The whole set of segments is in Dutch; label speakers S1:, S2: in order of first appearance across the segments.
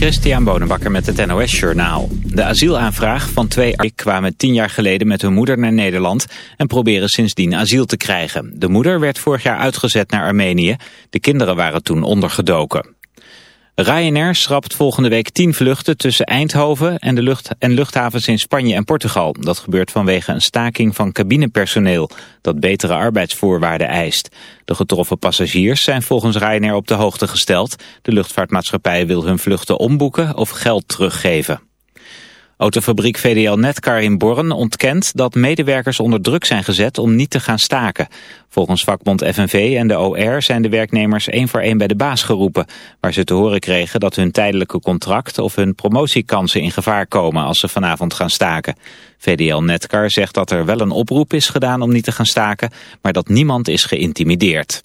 S1: Christian Bonenbakker met het NOS Journaal. De asielaanvraag van twee kwamen tien jaar geleden met hun moeder naar Nederland... en proberen sindsdien asiel te krijgen. De moeder werd vorig jaar uitgezet naar Armenië. De kinderen waren toen ondergedoken. Ryanair schrapt volgende week 10 vluchten tussen Eindhoven en, de en luchthavens in Spanje en Portugal. Dat gebeurt vanwege een staking van cabinepersoneel dat betere arbeidsvoorwaarden eist. De getroffen passagiers zijn volgens Ryanair op de hoogte gesteld. De luchtvaartmaatschappij wil hun vluchten omboeken of geld teruggeven. Autofabriek VDL Netcar in Born ontkent dat medewerkers onder druk zijn gezet om niet te gaan staken. Volgens vakbond FNV en de OR zijn de werknemers één voor één bij de baas geroepen, waar ze te horen kregen dat hun tijdelijke contract of hun promotiekansen in gevaar komen als ze vanavond gaan staken. VDL Netcar zegt dat er wel een oproep is gedaan om niet te gaan staken, maar dat niemand is geïntimideerd.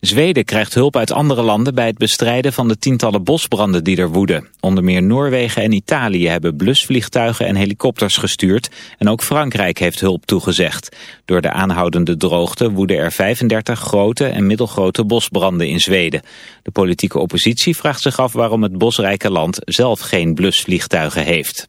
S1: Zweden krijgt hulp uit andere landen bij het bestrijden van de tientallen bosbranden die er woeden. Onder meer Noorwegen en Italië hebben blusvliegtuigen en helikopters gestuurd en ook Frankrijk heeft hulp toegezegd. Door de aanhoudende droogte woeden er 35 grote en middelgrote bosbranden in Zweden. De politieke oppositie vraagt zich af waarom het bosrijke land zelf geen blusvliegtuigen heeft.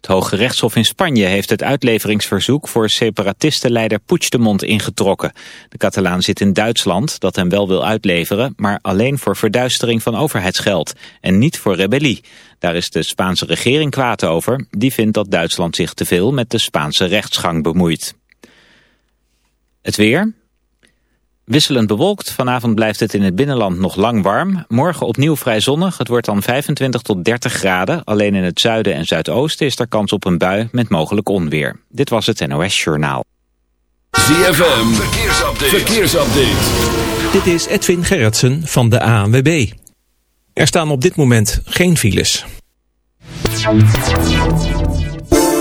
S1: Het Hoge Rechtshof in Spanje heeft het uitleveringsverzoek voor separatistenleider Puigdemont ingetrokken. De Catalaan zit in Duitsland, dat hem wel wil uitleveren, maar alleen voor verduistering van overheidsgeld en niet voor rebellie. Daar is de Spaanse regering kwaad over. Die vindt dat Duitsland zich te veel met de Spaanse rechtsgang bemoeit. Het weer. Wisselend bewolkt. Vanavond blijft het in het binnenland nog lang warm. Morgen opnieuw vrij zonnig. Het wordt dan 25 tot 30 graden. Alleen in het zuiden en zuidoosten is er kans op een bui met mogelijk onweer. Dit was het NOS Journaal.
S2: ZFM. Verkeersupdate. Verkeersupdate.
S3: Dit is Edwin Gerritsen van de ANWB. Er staan op dit moment geen files.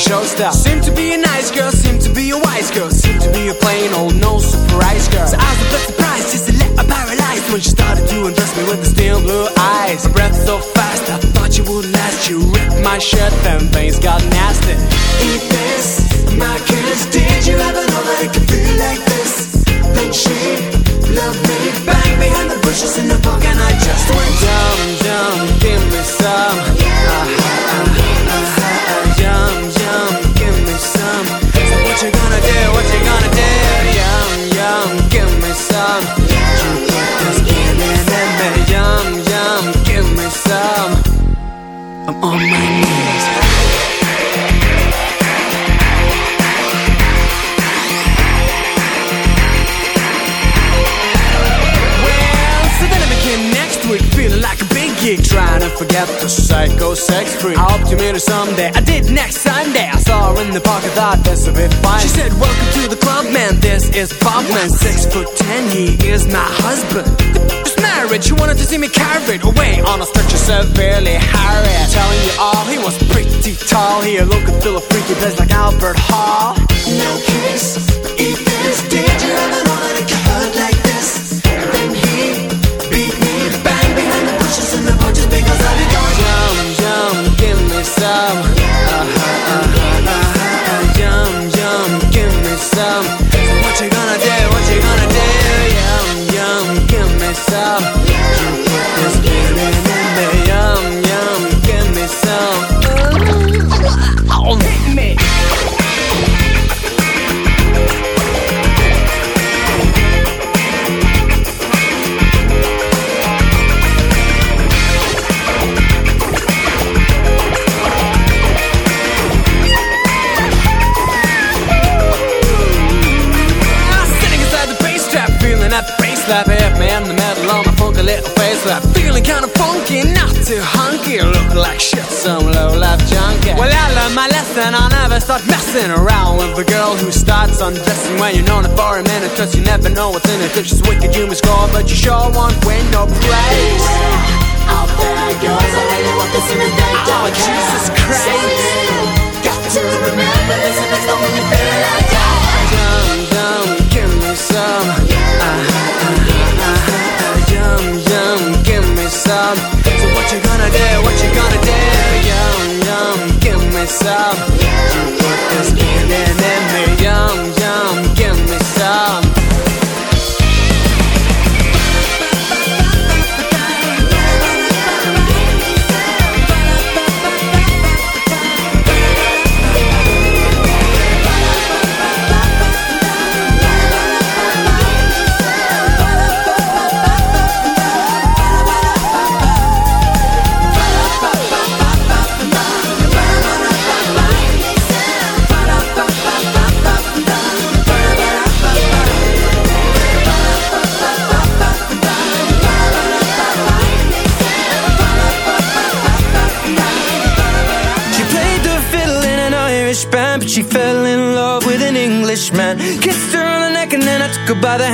S4: show showstopper. Seem to be in that, that's a bit fine. She said, Welcome to the club, man. This is Bob, man. Six foot ten, he is my husband. Just married, she wanted to see me carried away on a stretcher, severely harried. Telling you all, he was pretty tall. He looked and feel a freaky place like Albert Hall. No kiss.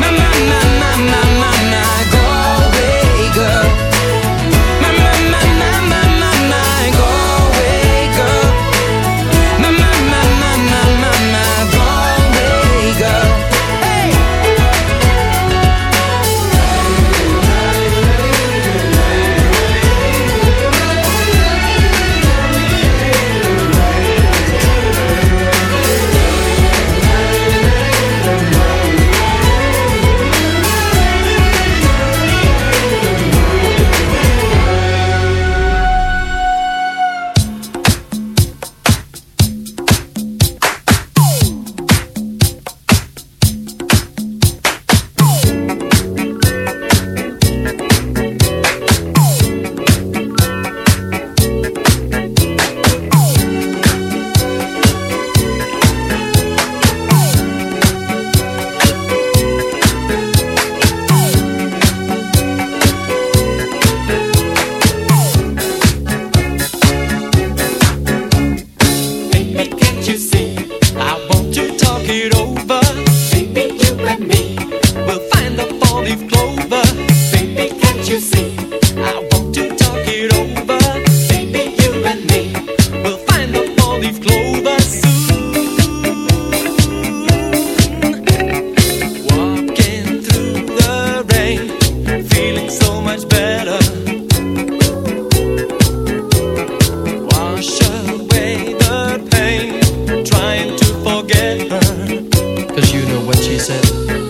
S5: My my my my my my my
S6: go away girl. Said.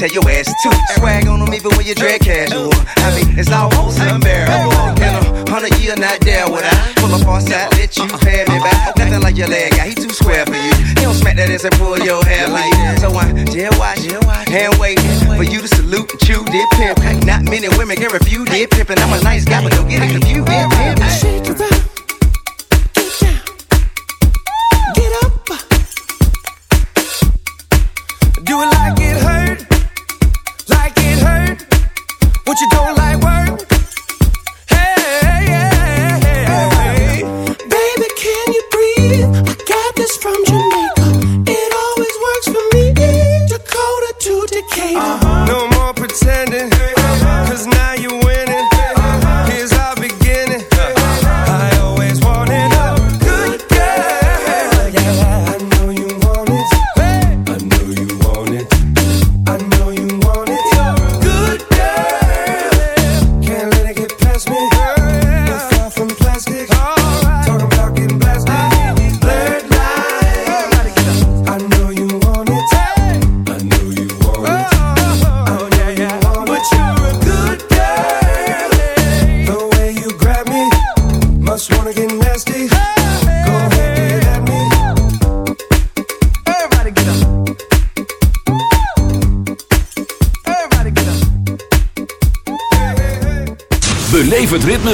S7: tell your ass to swag on them even when you're dread casual. I mean, it's almost unbearable. In a hundred year, not there would I pull up on side, let you uh-uh. pay me back. Nothing like your leg guy, he too square for you. He don't smack that ass and pull your hair like that. So I dare watch, hand wait for you to salute and chew dip pimp. Not many women can refuse dip pimpin'. I'm a nice guy, but don't get it confused.
S8: Shake it up. Get up.
S9: Do it like it.
S10: 抬起头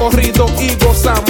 S11: Corrido y gozamos.